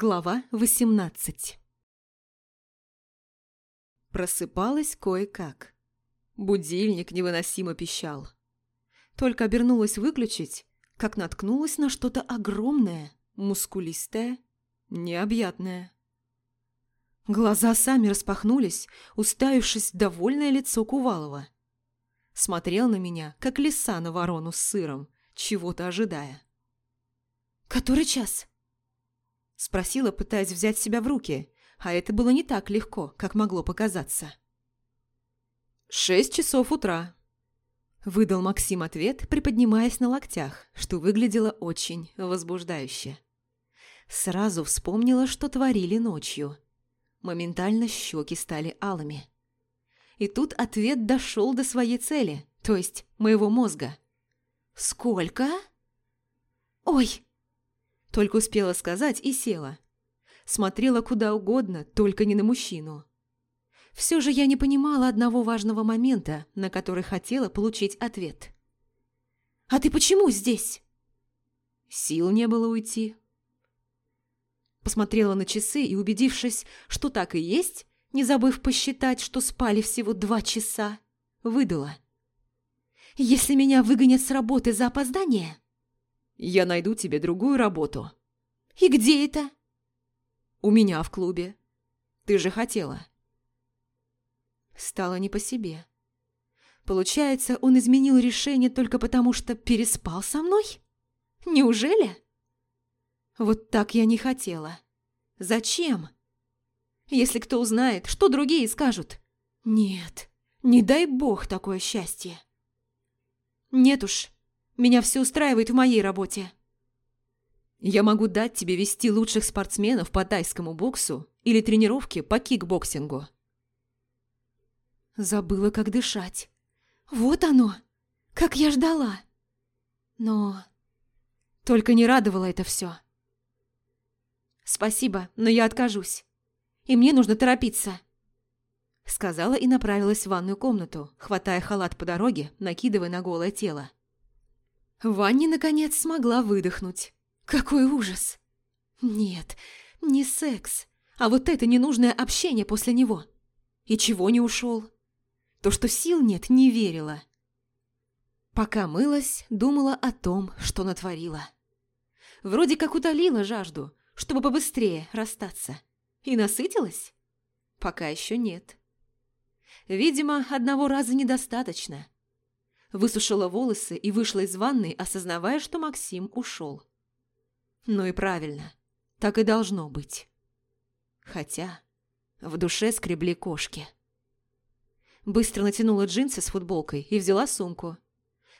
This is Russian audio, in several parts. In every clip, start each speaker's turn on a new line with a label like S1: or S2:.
S1: Глава 18 Просыпалась кое-как. Будильник невыносимо пищал. Только обернулась выключить, как наткнулась на что-то огромное, мускулистое, необъятное. Глаза сами распахнулись, уставившись в довольное лицо Кувалова. Смотрел на меня, как лиса на ворону с сыром, чего-то ожидая. «Который час?» Спросила, пытаясь взять себя в руки, а это было не так легко, как могло показаться. «Шесть часов утра», – выдал Максим ответ, приподнимаясь на локтях, что выглядело очень возбуждающе. Сразу вспомнила, что творили ночью. Моментально щеки стали алыми. И тут ответ дошел до своей цели, то есть моего мозга. «Сколько?» «Ой!» Только успела сказать и села. Смотрела куда угодно, только не на мужчину. Все же я не понимала одного важного момента, на который хотела получить ответ. «А ты почему здесь?» Сил не было уйти. Посмотрела на часы и, убедившись, что так и есть, не забыв посчитать, что спали всего два часа, выдала. «Если меня выгонят с работы за опоздание, я найду тебе другую работу. И где это? У меня в клубе. Ты же хотела. Стало не по себе. Получается, он изменил решение только потому, что переспал со мной? Неужели? Вот так я не хотела. Зачем? Если кто узнает, что другие скажут? Нет, не дай бог такое счастье. Нет уж, меня все устраивает в моей работе. Я могу дать тебе вести лучших спортсменов по тайскому боксу или тренировки по кикбоксингу. Забыла, как дышать. Вот оно, как я ждала. Но только не радовало это все. Спасибо, но я откажусь. И мне нужно торопиться. Сказала и направилась в ванную комнату, хватая халат по дороге, накидывая на голое тело. Ванни, наконец, смогла выдохнуть. Какой ужас! Нет, не секс, а вот это ненужное общение после него. И чего не ушел? То, что сил нет, не верила. Пока мылась, думала о том, что натворила. Вроде как утолила жажду, чтобы побыстрее расстаться. И насытилась? Пока еще нет. Видимо, одного раза недостаточно высушила волосы и вышла из ванной, осознавая, что Максим ушел. Ну и правильно, так и должно быть. Хотя в душе скребли кошки. Быстро натянула джинсы с футболкой и взяла сумку.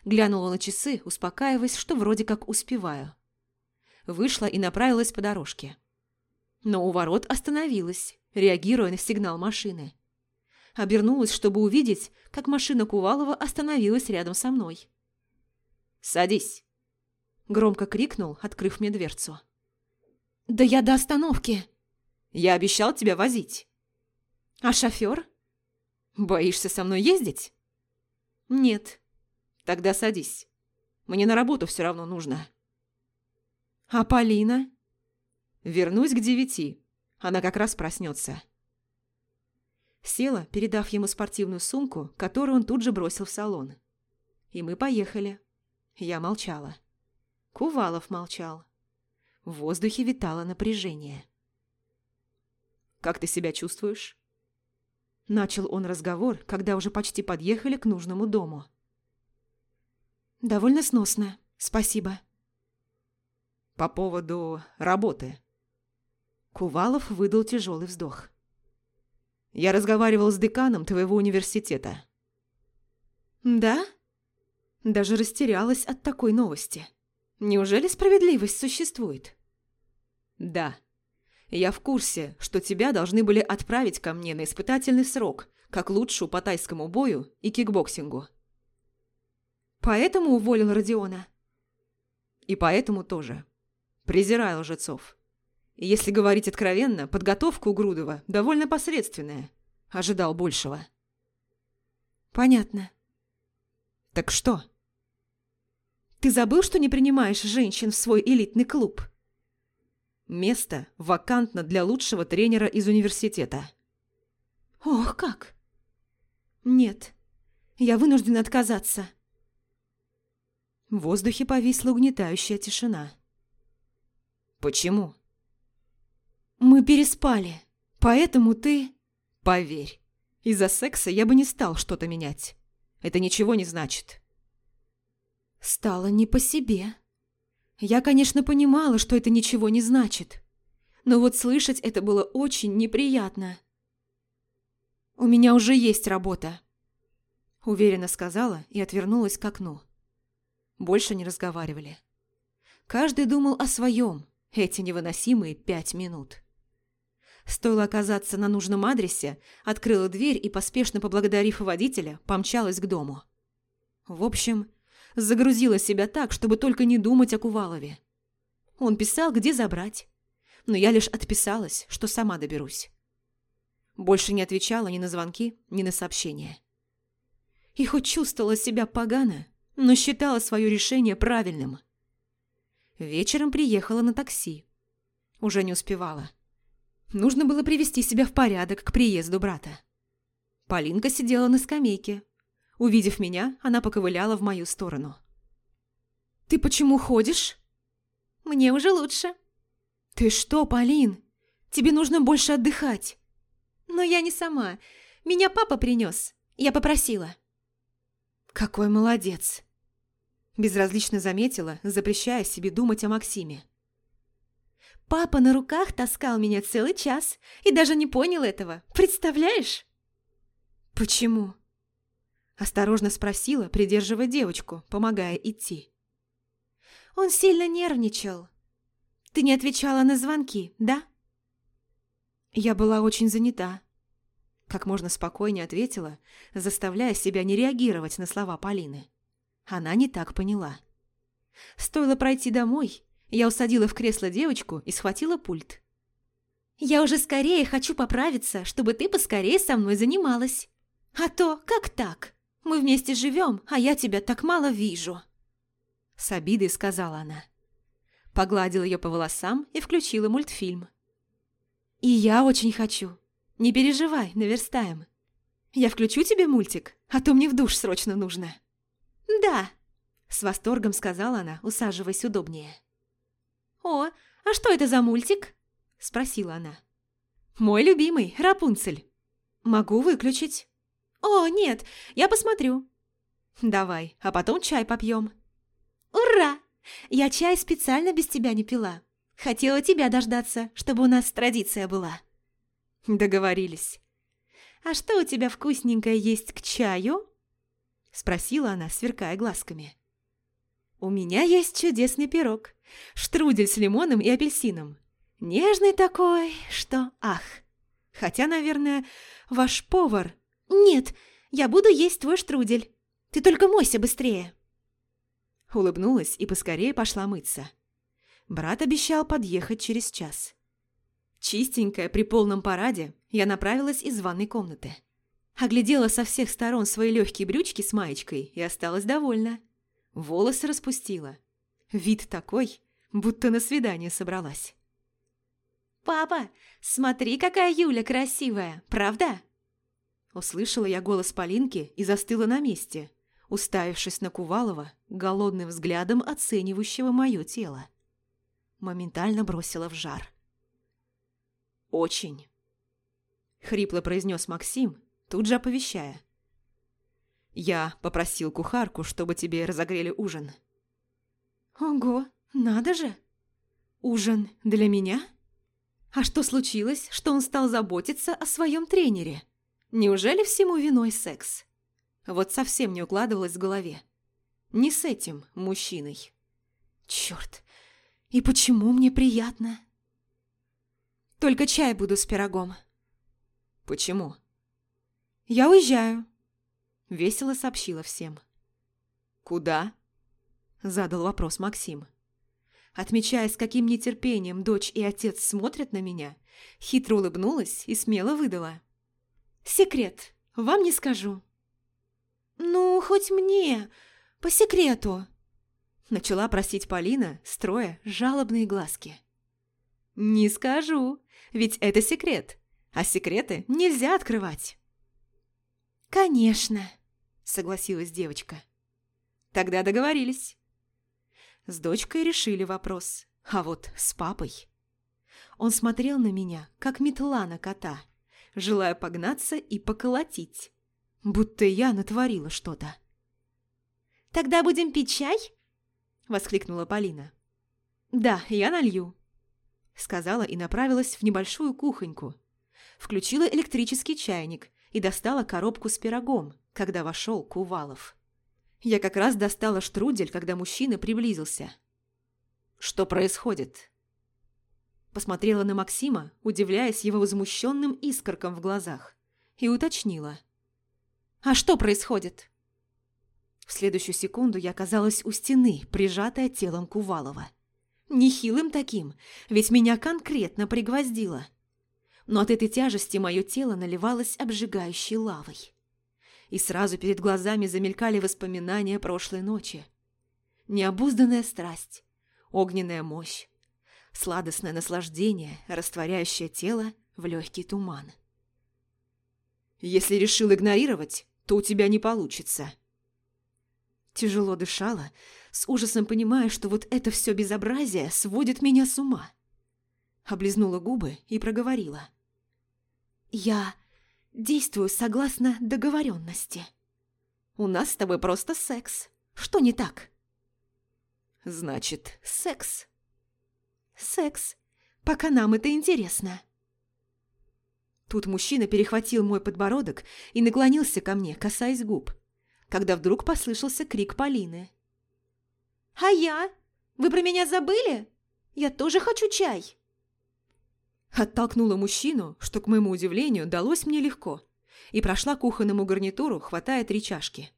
S1: Глянула на часы, успокаиваясь, что вроде как успеваю. Вышла и направилась по дорожке. Но у ворот остановилась, реагируя на сигнал машины. Обернулась, чтобы увидеть, как машина Кувалова остановилась рядом со мной. «Садись!» Громко крикнул, открыв мне дверцу. «Да я до остановки!» «Я обещал тебя возить!» «А шофер?» «Боишься со мной ездить?» «Нет». «Тогда садись. Мне на работу все равно нужно». «А Полина?» «Вернусь к девяти. Она как раз проснется». Села, передав ему спортивную сумку, которую он тут же бросил в салон. И мы поехали. Я молчала. Кувалов молчал. В воздухе витало напряжение. «Как ты себя чувствуешь?» Начал он разговор, когда уже почти подъехали к нужному дому. «Довольно сносно, спасибо». «По поводу работы». Кувалов выдал тяжелый вздох. Я разговаривал с деканом твоего университета». «Да?» Даже растерялась от такой новости. Неужели справедливость существует? «Да. Я в курсе, что тебя должны были отправить ко мне на испытательный срок, как лучшую по тайскому бою и кикбоксингу». «Поэтому уволил Родиона?» «И поэтому тоже. Презираю лжецов». Если говорить откровенно, подготовка у Грудова довольно посредственная. Ожидал большего. Понятно. Так что? Ты забыл, что не принимаешь женщин в свой элитный клуб? Место вакантно для лучшего тренера из университета. Ох, как? Нет, я вынуждена отказаться. В воздухе повисла угнетающая тишина. Почему? Мы переспали, поэтому ты... Поверь, из-за секса я бы не стал что-то менять. Это ничего не значит. Стало не по себе. Я, конечно, понимала, что это ничего не значит. Но вот слышать это было очень неприятно. «У меня уже есть работа», – уверенно сказала и отвернулась к окну. Больше не разговаривали. Каждый думал о своем, эти невыносимые пять минут. Стоило оказаться на нужном адресе, открыла дверь и, поспешно поблагодарив водителя, помчалась к дому. В общем, загрузила себя так, чтобы только не думать о Кувалове. Он писал, где забрать. Но я лишь отписалась, что сама доберусь. Больше не отвечала ни на звонки, ни на сообщения. И хоть чувствовала себя погано, но считала свое решение правильным. Вечером приехала на такси. Уже не успевала. Нужно было привести себя в порядок к приезду брата. Полинка сидела на скамейке, Увидев меня, она поковыляла в мою сторону. «Ты почему ходишь?» «Мне уже лучше». «Ты что, Полин? Тебе нужно больше отдыхать». «Но я не сама. Меня папа принес. Я попросила». «Какой молодец!» Безразлично заметила, запрещая себе думать о Максиме. «Папа на руках таскал меня целый час и даже не понял этого. Представляешь?» «Почему?» Осторожно спросила, придерживая девочку, помогая идти. Он сильно нервничал. Ты не отвечала на звонки, да? Я была очень занята. Как можно спокойнее ответила, заставляя себя не реагировать на слова Полины. Она не так поняла. Стоило пройти домой, я усадила в кресло девочку и схватила пульт. «Я уже скорее хочу поправиться, чтобы ты поскорее со мной занималась. А то как так?» Мы вместе живем, а я тебя так мало вижу». С обидой сказала она. Погладила ее по волосам и включила мультфильм. «И я очень хочу. Не переживай, наверстаем. Я включу тебе мультик, а то мне в душ срочно нужно». «Да», – с восторгом сказала она, усаживаясь удобнее. «О, а что это за мультик?» – спросила она. «Мой любимый, Рапунцель. Могу выключить». «О, нет, я посмотрю». «Давай, а потом чай попьем». «Ура! Я чай специально без тебя не пила. Хотела тебя дождаться, чтобы у нас традиция была». «Договорились». «А что у тебя вкусненькое есть к чаю?» Спросила она, сверкая глазками. «У меня есть чудесный пирог. Штрудель с лимоном и апельсином. Нежный такой, что ах. Хотя, наверное, ваш повар «Нет, я буду есть твой штрудель. Ты только мойся быстрее». Улыбнулась и поскорее пошла мыться. Брат обещал подъехать через час. Чистенькая, при полном параде, я направилась из ванной комнаты. Оглядела со всех сторон свои легкие брючки с маечкой и осталась довольна. Волосы распустила. Вид такой, будто на свидание собралась. «Папа, смотри, какая Юля красивая, правда?» Услышала я голос Полинки и застыла на месте, уставившись на Кувалова голодным взглядом оценивающего мое тело. Моментально бросила в жар. «Очень», — хрипло произнес Максим, тут же оповещая. «Я попросил кухарку, чтобы тебе разогрели ужин». «Ого, надо же! Ужин для меня? А что случилось, что он стал заботиться о своем тренере?» Неужели всему виной секс? Вот совсем не укладывалось в голове. Не с этим мужчиной. Черт, и почему мне приятно? Только чай буду с пирогом. Почему? Я уезжаю. Весело сообщила всем. Куда? Задал вопрос Максим. Отмечая, с каким нетерпением дочь и отец смотрят на меня, хитро улыбнулась и смело выдала. Секрет. Вам не скажу». «Ну, хоть мне, по секрету», – начала просить Полина, строя жалобные глазки. «Не скажу, ведь это секрет, а секреты нельзя открывать». «Конечно», – согласилась девочка. «Тогда договорились». С дочкой решили вопрос, а вот с папой. Он смотрел на меня, как метла на кота, желая погнаться и поколотить, будто я натворила что-то. «Тогда будем пить чай?» – воскликнула Полина. «Да, я налью», – сказала и направилась в небольшую кухоньку. Включила электрический чайник и достала коробку с пирогом, когда вошел Кувалов. Я как раз достала штрудель, когда мужчина приблизился. «Что происходит?» Посмотрела на Максима, удивляясь его возмущенным искоркам в глазах, и уточнила. «А что происходит?» В следующую секунду я оказалась у стены, прижатая телом Кувалова. Нехилым таким, ведь меня конкретно пригвоздило. Но от этой тяжести мое тело наливалось обжигающей лавой. И сразу перед глазами замелькали воспоминания прошлой ночи. Необузданная страсть, огненная мощь, сладостное наслаждение, растворяющее тело в легкий туман. «Если решил игнорировать, то у тебя не получится». Тяжело дышала, с ужасом понимая, что вот это все безобразие сводит меня с ума. Облизнула губы и проговорила. «Я действую согласно договоренности. У нас с тобой просто секс. Что не так?» «Значит, секс», Секс. Пока нам это интересно. Тут мужчина перехватил мой подбородок и наклонился ко мне, касаясь губ, когда вдруг послышался крик Полины. «А я? Вы про меня забыли? Я тоже хочу чай!» Оттолкнула мужчину, что, к моему удивлению, далось мне легко, и прошла к кухонному гарнитуру, хватая три чашки.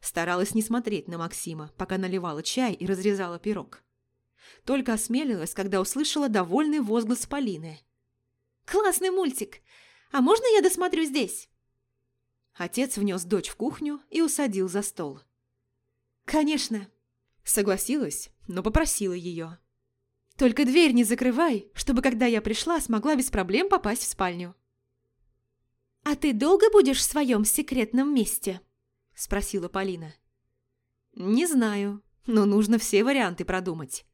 S1: Старалась не смотреть на Максима, пока наливала чай и разрезала пирог. Только осмелилась, когда услышала довольный возглас Полины. «Классный мультик! А можно я досмотрю здесь?» Отец внес дочь в кухню и усадил за стол. «Конечно!» Согласилась, но попросила ее. «Только дверь не закрывай, чтобы, когда я пришла, смогла без проблем попасть в спальню». «А ты долго будешь в своем секретном месте?» – спросила Полина. «Не знаю, но нужно все варианты продумать.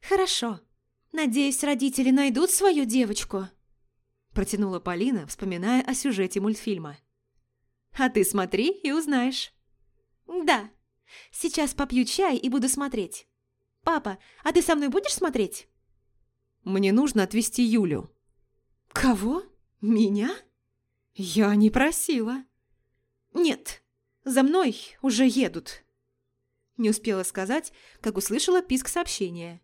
S1: «Хорошо. Надеюсь, родители найдут свою девочку?» Протянула Полина, вспоминая о сюжете мультфильма. «А ты смотри и узнаешь». «Да. Сейчас попью чай и буду смотреть. Папа, а ты со мной будешь смотреть?» «Мне нужно отвезти Юлю». «Кого? Меня? Я не просила». «Нет, за мной уже едут». Не успела сказать, как услышала писк сообщения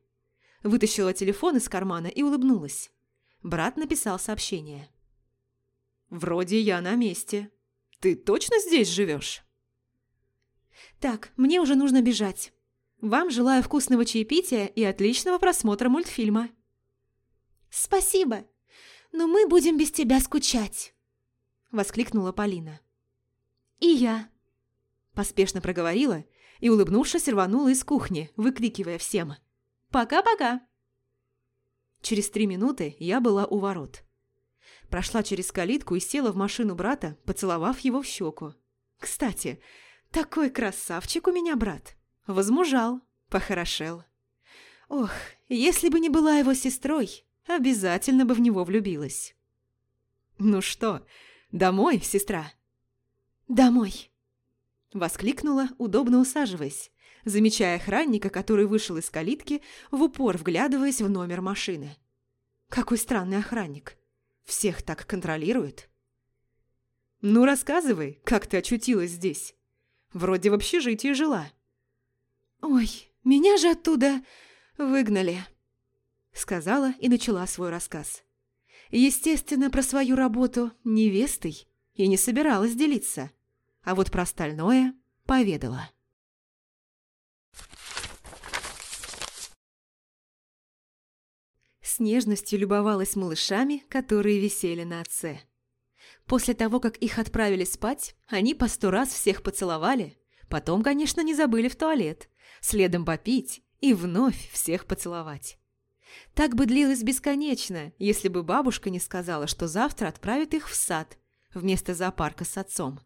S1: вытащила телефон из кармана и улыбнулась. Брат написал сообщение. «Вроде я на месте. Ты точно здесь живешь?» «Так, мне уже нужно бежать. Вам желаю вкусного чаепития и отличного просмотра мультфильма». «Спасибо, но мы будем без тебя скучать», – воскликнула Полина. «И я», – поспешно проговорила и, улыбнувшись, рванула из кухни, выкрикивая всем – Пока-пока!» Через три минуты я была у ворот. Прошла через калитку и села в машину брата, поцеловав его в щеку. «Кстати, такой красавчик у меня брат. Возмужал, похорошел. Ох, если бы не была его сестрой, обязательно бы в него влюбилась». «Ну что, домой, сестра?» «Домой!» Воскликнула, удобно усаживаясь, замечая охранника, который вышел из калитки, в упор вглядываясь в номер машины. Какой странный охранник. Всех так контролирует. «Ну, рассказывай, как ты очутилась здесь? Вроде в общежитии жила». «Ой, меня же оттуда выгнали», — сказала и начала свой рассказ. Естественно, про свою работу невестой и не собиралась делиться, а вот про остальное поведала. С нежностью любовалась малышами, которые висели на отце. После того, как их отправили спать, они по сто раз всех поцеловали, потом, конечно, не забыли в туалет, следом попить и вновь всех поцеловать. Так бы длилось бесконечно, если бы бабушка не сказала, что завтра отправит их в сад вместо зоопарка с отцом.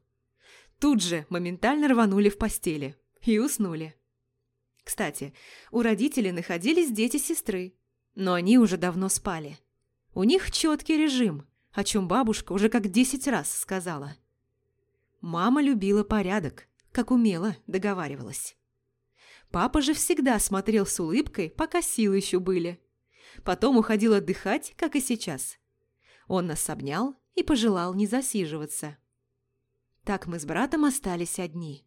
S1: Тут же моментально рванули в постели и уснули. Кстати, у родителей находились дети сестры, но они уже давно спали. У них четкий режим, о чем бабушка уже как десять раз сказала. Мама любила порядок, как умела договаривалась. Папа же всегда смотрел с улыбкой, пока силы еще были. Потом уходил отдыхать, как и сейчас. Он нас обнял и пожелал не засиживаться. Так мы с братом остались одни.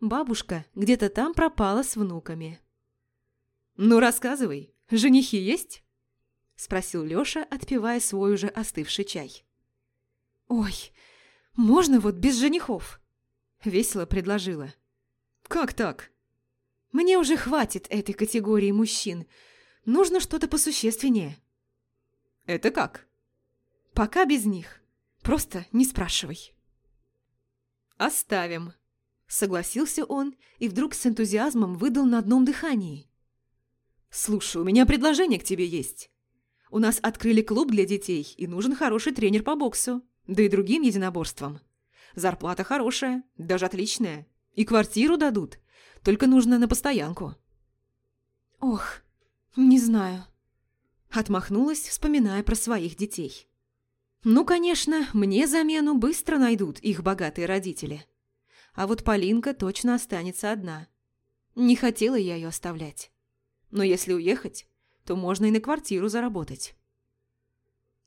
S1: Бабушка где-то там пропала с внуками. «Ну, рассказывай, женихи есть?» Спросил Лёша, отпивая свой уже остывший чай. «Ой, можно вот без женихов?» Весело предложила. «Как так?» «Мне уже хватит этой категории мужчин. Нужно что-то посущественнее». «Это как?» «Пока без них. Просто не спрашивай». «Оставим», — согласился он и вдруг с энтузиазмом выдал на одном дыхании. «Слушай, у меня предложение к тебе есть. У нас открыли клуб для детей, и нужен хороший тренер по боксу, да и другим единоборствам. Зарплата хорошая, даже отличная. И квартиру дадут, только нужно на постоянку». «Ох, не знаю», — отмахнулась, вспоминая про своих детей. Ну, конечно, мне замену быстро найдут их богатые родители. А вот Полинка точно останется одна. Не хотела я ее оставлять. Но если уехать, то можно и на квартиру заработать.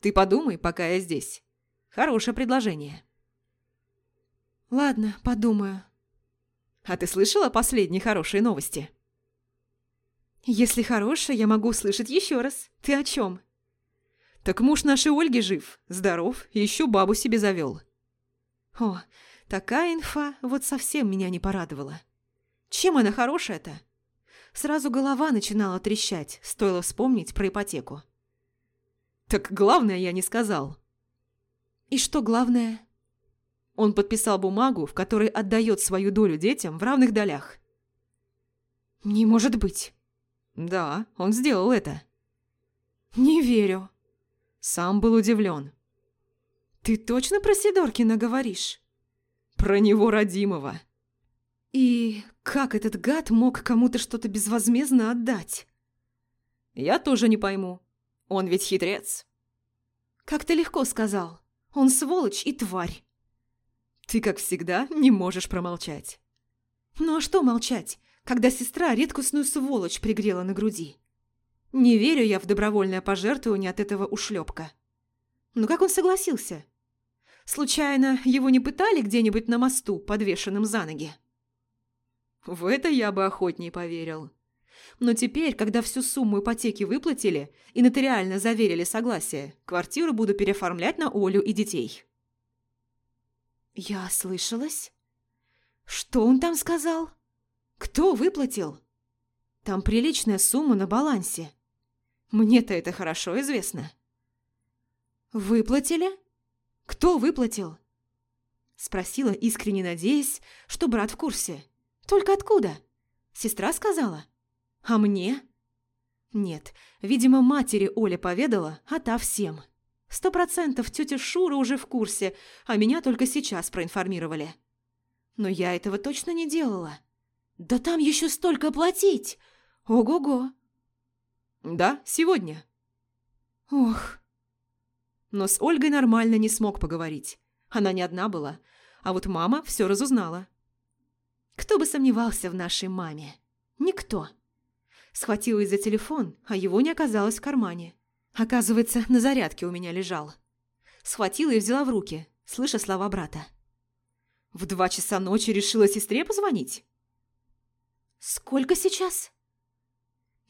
S1: Ты подумай, пока я здесь. Хорошее предложение. Ладно, подумаю. А ты слышала последние хорошие новости? Если хорошие, я могу услышать еще раз. Ты о чем? Так муж нашей Ольги жив, здоров еще бабу себе завел. О, такая инфа вот совсем меня не порадовала. Чем она хорошая-то? Сразу голова начинала трещать, стоило вспомнить про ипотеку. Так главное я не сказал. И что главное? Он подписал бумагу, в которой отдает свою долю детям в равных долях. Не может быть. Да, он сделал это. Не верю. Сам был удивлен. «Ты точно про Сидоркина говоришь?» «Про него родимого». «И как этот гад мог кому-то что-то безвозмездно отдать?» «Я тоже не пойму. Он ведь хитрец». «Как ты легко сказал. Он сволочь и тварь». «Ты, как всегда, не можешь промолчать». «Ну а что молчать, когда сестра редкостную сволочь пригрела на груди?» Не верю я в добровольное пожертвование от этого ушлепка. Но как он согласился? Случайно его не пытали где-нибудь на мосту, подвешенным за ноги? В это я бы охотнее поверил. Но теперь, когда всю сумму ипотеки выплатили и нотариально заверили согласие, квартиру буду переоформлять на Олю и детей. Я слышалась? Что он там сказал? Кто выплатил? Там приличная сумма на балансе. Мне-то это хорошо известно. «Выплатили? Кто выплатил?» Спросила, искренне надеясь, что брат в курсе. «Только откуда?» Сестра сказала. «А мне?» Нет, видимо, матери Оля поведала, а та всем. Сто процентов тетя Шура уже в курсе, а меня только сейчас проинформировали. Но я этого точно не делала. Да там еще столько платить! Ого-го! «Да, сегодня». «Ох». Но с Ольгой нормально не смог поговорить. Она не одна была, а вот мама все разузнала. Кто бы сомневался в нашей маме? Никто. Схватила из-за телефон, а его не оказалось в кармане. Оказывается, на зарядке у меня лежал. Схватила и взяла в руки, слыша слова брата. В два часа ночи решила сестре позвонить? «Сколько сейчас?»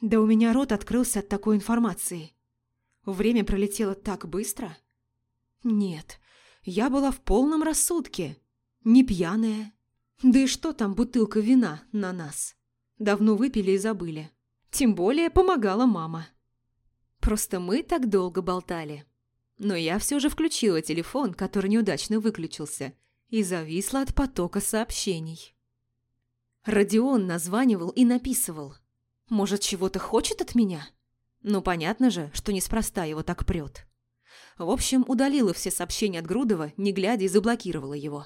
S1: Да у меня рот открылся от такой информации. Время пролетело так быстро. Нет, я была в полном рассудке. Не пьяная. Да и что там бутылка вина на нас? Давно выпили и забыли. Тем более помогала мама. Просто мы так долго болтали. Но я все же включила телефон, который неудачно выключился, и зависла от потока сообщений. Родион названивал и написывал. Может, чего-то хочет от меня? Ну, понятно же, что неспроста его так прет. В общем, удалила все сообщения от Грудова, не глядя и заблокировала его.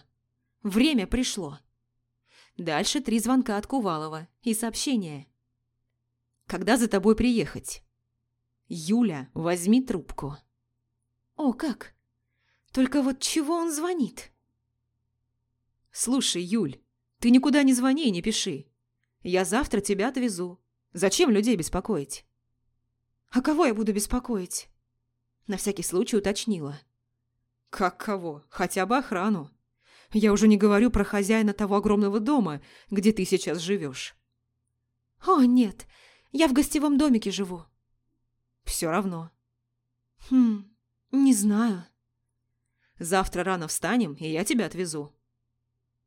S1: Время пришло. Дальше три звонка от Кувалова и сообщение. «Когда за тобой приехать?» «Юля, возьми трубку». «О, как? Только вот чего он звонит?» «Слушай, Юль, ты никуда не звони и не пиши. Я завтра тебя отвезу. Зачем людей беспокоить?» «А кого я буду беспокоить?» На всякий случай уточнила. «Как кого? Хотя бы охрану. Я уже не говорю про хозяина того огромного дома, где ты сейчас живешь». «О, нет, я в гостевом домике живу». «Все равно». «Хм, не знаю». «Завтра рано встанем, и я тебя отвезу».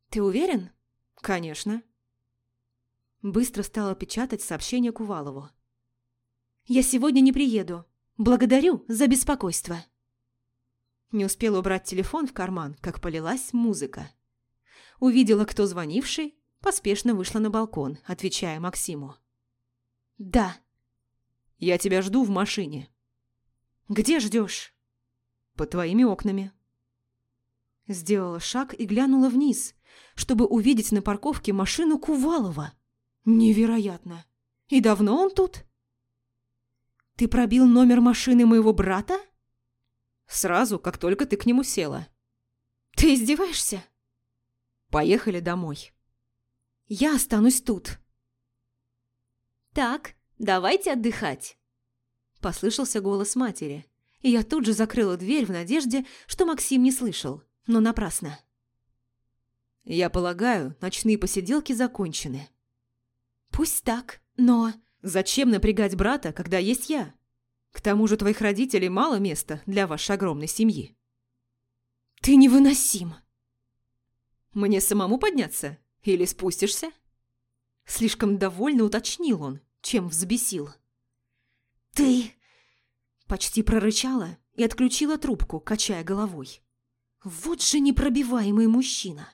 S1: «Ты уверен?» «Конечно». Быстро стала печатать сообщение Кувалову. «Я сегодня не приеду. Благодарю за беспокойство». Не успела убрать телефон в карман, как полилась музыка. Увидела, кто звонивший, поспешно вышла на балкон, отвечая Максиму. «Да». «Я тебя жду в машине». «Где ждешь?» «Под твоими окнами». Сделала шаг и глянула вниз, чтобы увидеть на парковке машину Кувалова. Невероятно. И давно он тут? Ты пробил номер машины моего брата? Сразу, как только ты к нему села. Ты издеваешься? Поехали домой. Я останусь тут. Так, давайте отдыхать. Послышался голос матери, и я тут же закрыла дверь в надежде, что Максим не слышал но напрасно. Я полагаю, ночные посиделки закончены. Пусть так, но... Зачем напрягать брата, когда есть я? К тому же твоих родителей мало места для вашей огромной семьи. Ты невыносим. Мне самому подняться? Или спустишься? Слишком довольно уточнил он, чем взбесил. Ты... Почти прорычала и отключила трубку, качая головой. Вот же непробиваемый мужчина.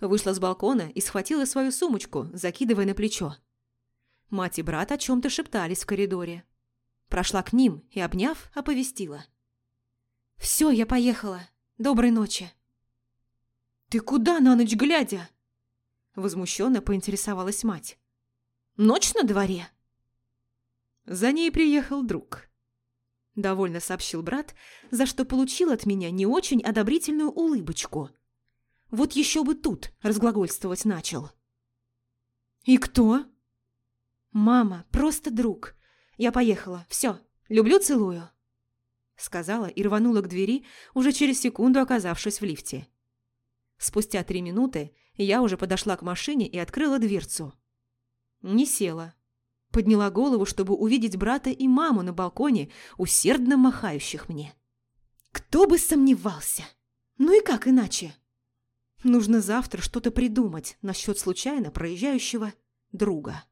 S1: Вышла с балкона и схватила свою сумочку, закидывая на плечо. Мать и брат о чем-то шептались в коридоре. Прошла к ним и, обняв, оповестила. «Все, я поехала. Доброй ночи». «Ты куда на ночь глядя?» Возмущенно поинтересовалась мать. «Ночь на дворе?» За ней приехал друг. – довольно сообщил брат, за что получил от меня не очень одобрительную улыбочку. Вот еще бы тут разглагольствовать начал. «И кто?» «Мама, просто друг. Я поехала. Все, люблю, целую», – сказала и рванула к двери, уже через секунду оказавшись в лифте. Спустя три минуты я уже подошла к машине и открыла дверцу. Не села, Подняла голову, чтобы увидеть брата и маму на балконе, усердно махающих мне. Кто бы сомневался? Ну и как иначе? Нужно завтра что-то придумать насчет случайно проезжающего друга.